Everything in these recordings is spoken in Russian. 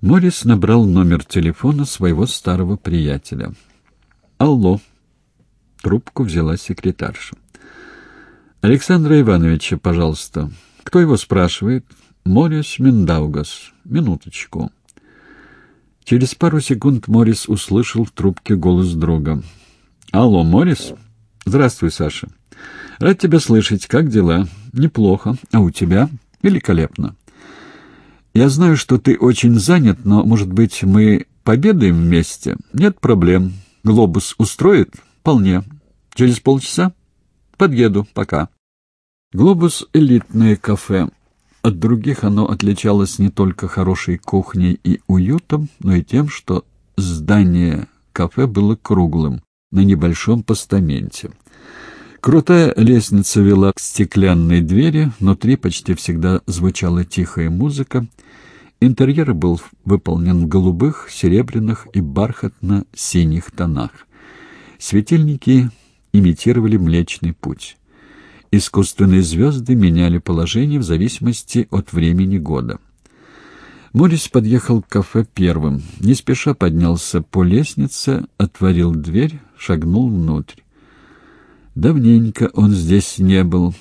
Морис набрал номер телефона своего старого приятеля. «Алло!» Трубку взяла секретарша. «Александра Ивановича, пожалуйста. Кто его спрашивает?» «Морис Миндаугас. Минуточку». Через пару секунд Морис услышал в трубке голос друга. «Алло, Морис? Здравствуй, Саша. Рад тебя слышать. Как дела? Неплохо. А у тебя? Великолепно. Я знаю, что ты очень занят, но, может быть, мы победаем вместе? Нет проблем. Глобус устроит? Вполне. Через полчаса? Подъеду. Пока. Глобус — элитное кафе. От других оно отличалось не только хорошей кухней и уютом, но и тем, что здание кафе было круглым, на небольшом постаменте. Крутая лестница вела к стеклянной двери, внутри почти всегда звучала тихая музыка. Интерьер был выполнен в голубых, серебряных и бархатно-синих тонах. Светильники имитировали Млечный Путь. Искусственные звезды меняли положение в зависимости от времени года. Морис подъехал к кафе первым, не спеша поднялся по лестнице, отворил дверь, шагнул внутрь. Давненько он здесь не был.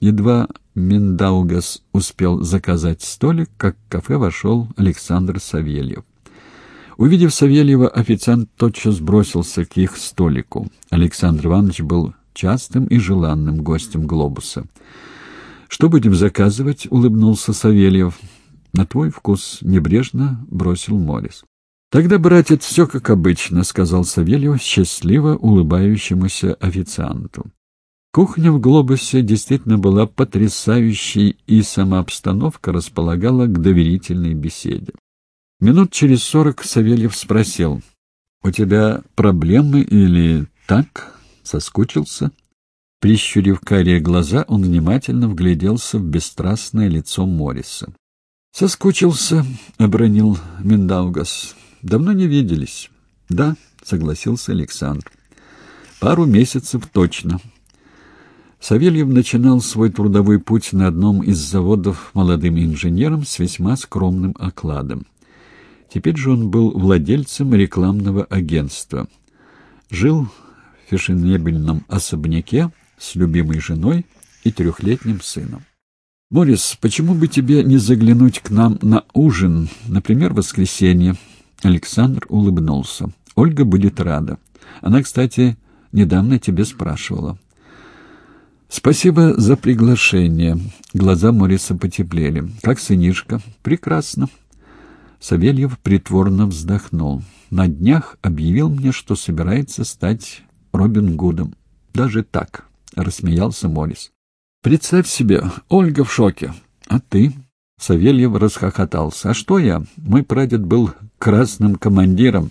Едва Миндаугас успел заказать столик, как в кафе вошел Александр Савельев. Увидев Савельева, официант тотчас бросился к их столику. Александр Иванович был частым и желанным гостем «Глобуса». «Что будем заказывать?» — улыбнулся Савельев. «На твой вкус», — небрежно бросил Морис. «Тогда, братец, все как обычно», — сказал Савельев счастливо улыбающемуся официанту. Кухня в «Глобусе» действительно была потрясающей, и сама обстановка располагала к доверительной беседе. Минут через сорок Савельев спросил, «У тебя проблемы или так? Соскучился?» Прищурив карие глаза, он внимательно вгляделся в бесстрастное лицо Морриса. «Соскучился», — обронил Миндаугас. Давно не виделись. Да, согласился Александр. Пару месяцев точно. Савельев начинал свой трудовой путь на одном из заводов молодым инженером с весьма скромным окладом. Теперь же он был владельцем рекламного агентства. Жил в фешенебельном особняке с любимой женой и трехлетним сыном. «Морис, почему бы тебе не заглянуть к нам на ужин, например, в воскресенье?» Александр улыбнулся. «Ольга будет рада. Она, кстати, недавно тебе спрашивала». «Спасибо за приглашение». Глаза Мориса потеплели. «Как сынишка?» «Прекрасно». Савельев притворно вздохнул. «На днях объявил мне, что собирается стать Робин Гудом. Даже так», — рассмеялся Морис. «Представь себе, Ольга в шоке. А ты?» Савельев расхохотался. «А что я? Мой прадед был красным командиром.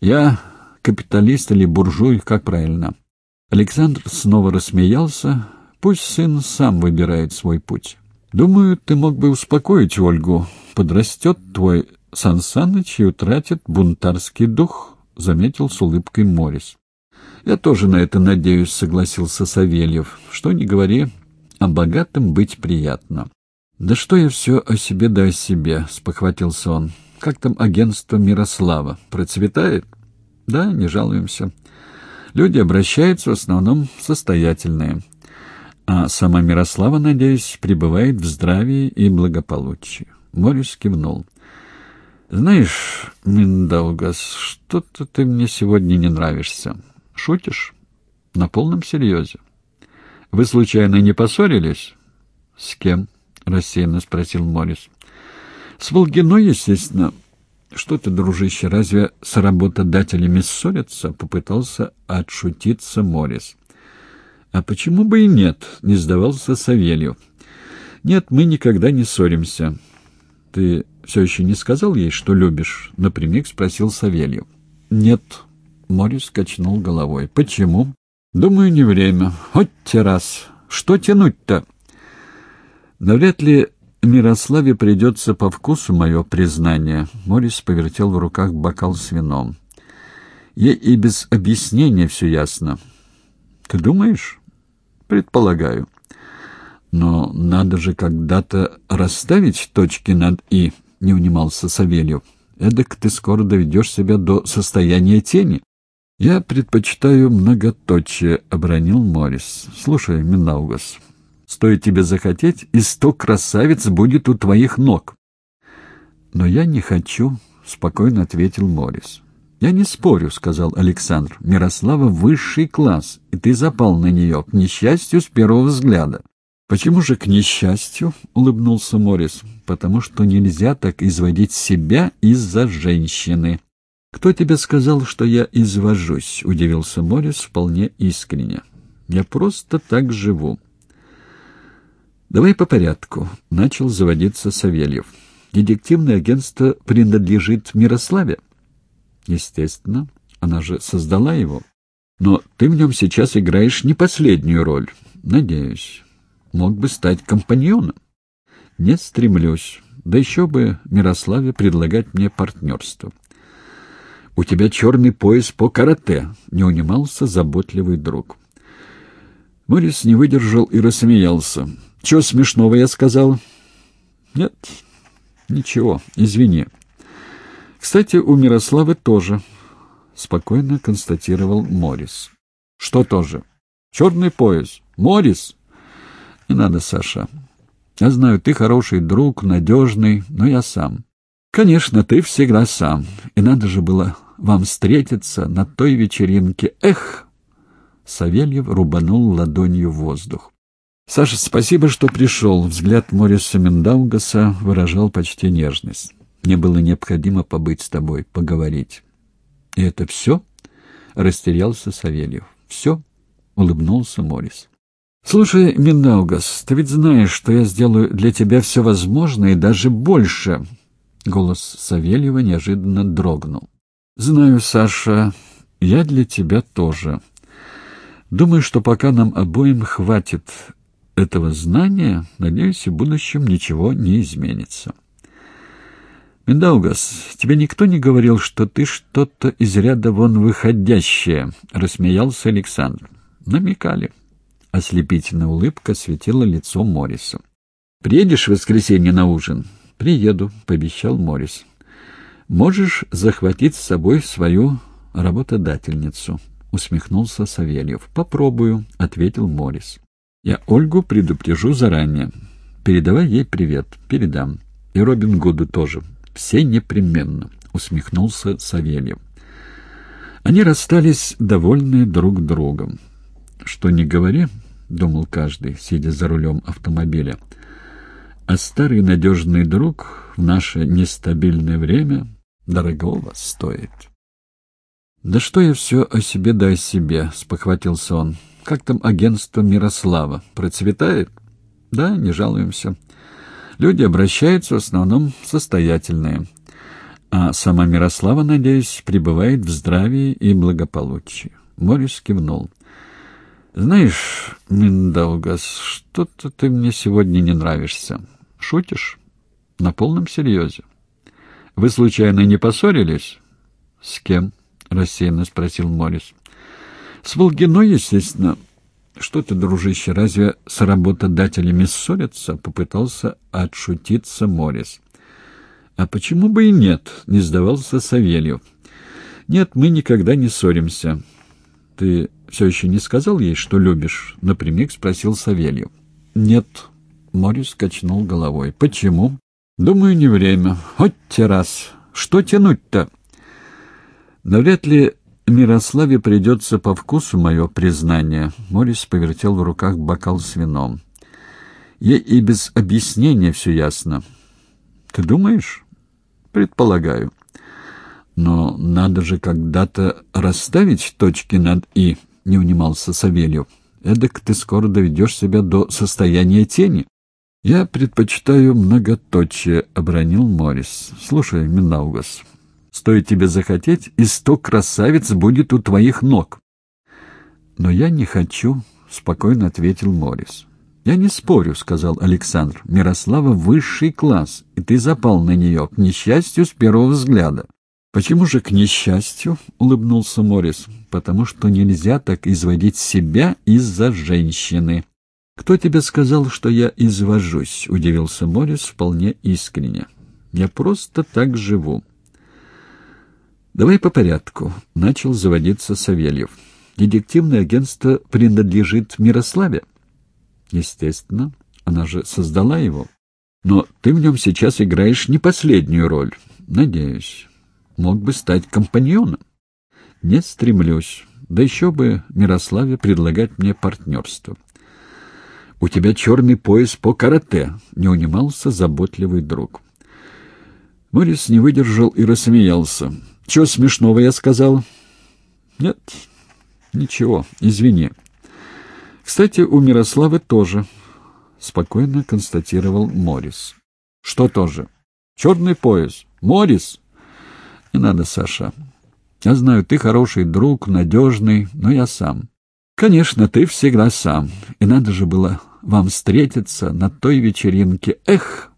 Я капиталист или буржуй, как правильно?» Александр снова рассмеялся. «Пусть сын сам выбирает свой путь. Думаю, ты мог бы успокоить Ольгу. Подрастет твой Сан Саныч и утратит бунтарский дух», — заметил с улыбкой Морис. «Я тоже на это надеюсь», — согласился Савельев. «Что ни говори, а богатым быть приятно». «Да что я все о себе да о себе», — спохватился он. «Как там агентство Мирослава? Процветает?» «Да, не жалуемся. Люди обращаются в основном состоятельные. А сама Мирослава, надеюсь, пребывает в здравии и благополучии». Морис кивнул. «Знаешь, Миндаугас, что-то ты мне сегодня не нравишься. Шутишь? На полном серьезе. Вы, случайно, не поссорились?» «С кем?» — рассеянно спросил Морис. «С Волгиной, естественно. Что ты, дружище, разве с работодателями ссорятся?» — попытался отшутиться Морис. «А почему бы и нет?» — не сдавался Савельев. «Нет, мы никогда не ссоримся». «Ты все еще не сказал ей, что любишь?» — напрямик спросил Савельев. «Нет». Морис качнул головой. «Почему?» «Думаю, не время. Хоть те раз. Что тянуть-то?» Навряд ли Мирославе придется по вкусу мое признание. Морис повертел в руках бокал с вином. Ей и без объяснения все ясно. Ты думаешь? Предполагаю. Но надо же когда-то расставить точки над «и», — не унимался Савельев. «Эдак ты скоро доведешь себя до состояния тени». «Я предпочитаю многоточие», — обронил Морис. «Слушай, Минаугас, стоит тебе захотеть, и сто красавиц будет у твоих ног». «Но я не хочу», — спокойно ответил Морис. «Я не спорю», — сказал Александр. «Мирослава — высший класс, и ты запал на нее, к несчастью, с первого взгляда». «Почему же к несчастью?» — улыбнулся Морис. «Потому что нельзя так изводить себя из-за женщины». «Кто тебе сказал, что я извожусь?» — удивился Морис вполне искренне. «Я просто так живу». «Давай по порядку», — начал заводиться Савельев. «Детективное агентство принадлежит Мирославе?» Естественно, она же создала его. Но ты в нем сейчас играешь не последнюю роль. Надеюсь. Мог бы стать компаньоном. Не стремлюсь. Да еще бы Мирославе предлагать мне партнерство. «У тебя черный пояс по карате», — не унимался заботливый друг. Морис не выдержал и рассмеялся. «Чего смешного я сказал?» «Нет, ничего, извини». Кстати, у Мирославы тоже, — спокойно констатировал Морис. Что тоже? Черный пояс. Морис? Не надо, Саша. Я знаю, ты хороший друг, надежный, но я сам. Конечно, ты всегда сам. И надо же было вам встретиться на той вечеринке. Эх! Савельев рубанул ладонью воздух. «Саша, спасибо, что пришел». Взгляд Мориса Миндаугаса выражал почти нежность. Мне было необходимо побыть с тобой, поговорить. — И это все? — растерялся Савельев. — Все? — улыбнулся Морис. — Слушай, Минаугас, ты ведь знаешь, что я сделаю для тебя все возможное и даже больше. Голос Савельева неожиданно дрогнул. — Знаю, Саша, я для тебя тоже. Думаю, что пока нам обоим хватит этого знания, надеюсь, в будущем ничего не изменится. «Миндаугас, тебе никто не говорил, что ты что-то из ряда вон выходящее?» — рассмеялся Александр. «Намекали». Ослепительная улыбка светила лицо Моррису. «Приедешь в воскресенье на ужин?» «Приеду», — пообещал Моррис. «Можешь захватить с собой свою работодательницу», — усмехнулся Савельев. «Попробую», — ответил Моррис. «Я Ольгу предупрежу заранее. Передавай ей привет. Передам. И Робин Гуду тоже. Все непременно, — усмехнулся Савельев. Они расстались довольные друг другом. Что не говори, — думал каждый, сидя за рулем автомобиля, — а старый надежный друг в наше нестабильное время дорогого стоит. «Да что я все о себе да о себе», — спохватился он. «Как там агентство Мирослава? Процветает?» «Да, не жалуемся». Люди обращаются в основном состоятельные. А сама Мирослава, надеюсь, пребывает в здравии и благополучии. Морис кивнул. «Знаешь, Миндаугас, что-то ты мне сегодня не нравишься. Шутишь? На полном серьезе. Вы, случайно, не поссорились?» «С кем?» — рассеянно спросил Морис. «С Волгиной, естественно. «Что ты, дружище, разве с работодателями ссорятся?» — попытался отшутиться Морис. «А почему бы и нет?» — не сдавался Савельев. «Нет, мы никогда не ссоримся». «Ты все еще не сказал ей, что любишь?» — напрямик спросил Савельев. «Нет». Морис качнул головой. «Почему?» «Думаю, не время. Хоть раз. Что тянуть-то?» Навряд ли Мирославе придется по вкусу мое признание. Морис повертел в руках бокал с вином. Ей и без объяснения все ясно. Ты думаешь? Предполагаю. Но надо же когда-то расставить точки над «и», — не унимался Савельев. Эдак ты скоро доведешь себя до состояния тени. Я предпочитаю многоточие, — обронил Морис. Слушай, Минаугас, Стоит тебе захотеть, и сто красавиц будет у твоих ног. — Но я не хочу, — спокойно ответил Морис. Я не спорю, — сказал Александр. — Мирослава — высший класс, и ты запал на нее, к несчастью, с первого взгляда. — Почему же к несчастью? — улыбнулся Морис. — Потому что нельзя так изводить себя из-за женщины. — Кто тебе сказал, что я извожусь? — удивился Морис вполне искренне. Я просто так живу. Давай по порядку. Начал заводиться Савельев. Детективное агентство принадлежит Мирославе? Естественно. Она же создала его. Но ты в нем сейчас играешь не последнюю роль. Надеюсь. Мог бы стать компаньоном. Не стремлюсь. Да еще бы Мирославе предлагать мне партнерство. «У тебя черный пояс по карате», — не унимался заботливый друг. Морис не выдержал и рассмеялся. «Чего смешного я сказал?» «Нет, ничего, извини». «Кстати, у Мирославы тоже», — спокойно констатировал Морис. «Что тоже?» «Черный пояс. Морис?» «Не надо, Саша. Я знаю, ты хороший друг, надежный, но я сам». «Конечно, ты всегда сам. И надо же было вам встретиться на той вечеринке. Эх!»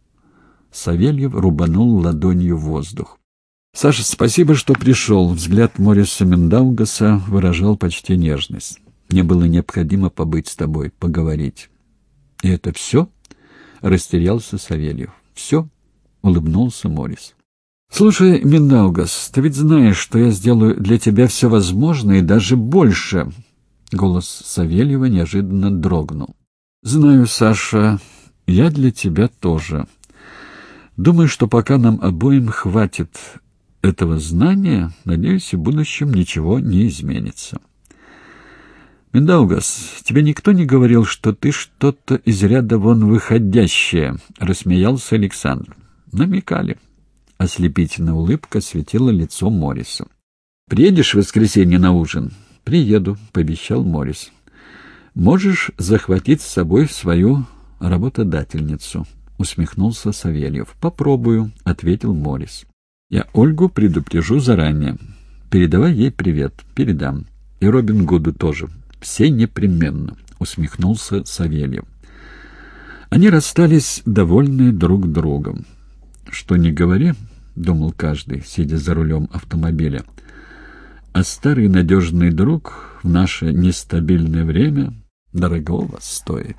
Савельев рубанул ладонью воздух. «Саша, спасибо, что пришел». Взгляд Мориса Мендаугаса выражал почти нежность. «Мне было необходимо побыть с тобой, поговорить». «И это все?» — растерялся Савельев. «Все?» — улыбнулся Морис. «Слушай, Миндаугас, ты ведь знаешь, что я сделаю для тебя все возможное и даже больше». Голос Савельева неожиданно дрогнул. «Знаю, Саша, я для тебя тоже. Думаю, что пока нам обоим хватит этого знания, надеюсь, в будущем ничего не изменится». «Миндаугас, тебе никто не говорил, что ты что-то из ряда вон выходящее?» — рассмеялся Александр. «Намекали». Ослепительная улыбка светила лицо Морриса. «Приедешь в воскресенье на ужин?» «Приеду», — пообещал Моррис. «Можешь захватить с собой свою работодательницу», — усмехнулся Савельев. «Попробую», — ответил Морис. «Я Ольгу предупрежу заранее. Передавай ей привет. Передам. И Робин Гуду тоже. Все непременно», — усмехнулся Савельев. Они расстались довольны друг другом. «Что не говори», — думал каждый, сидя за рулем автомобиля, — «а старый надежный друг в наше нестабильное время дорогого стоит.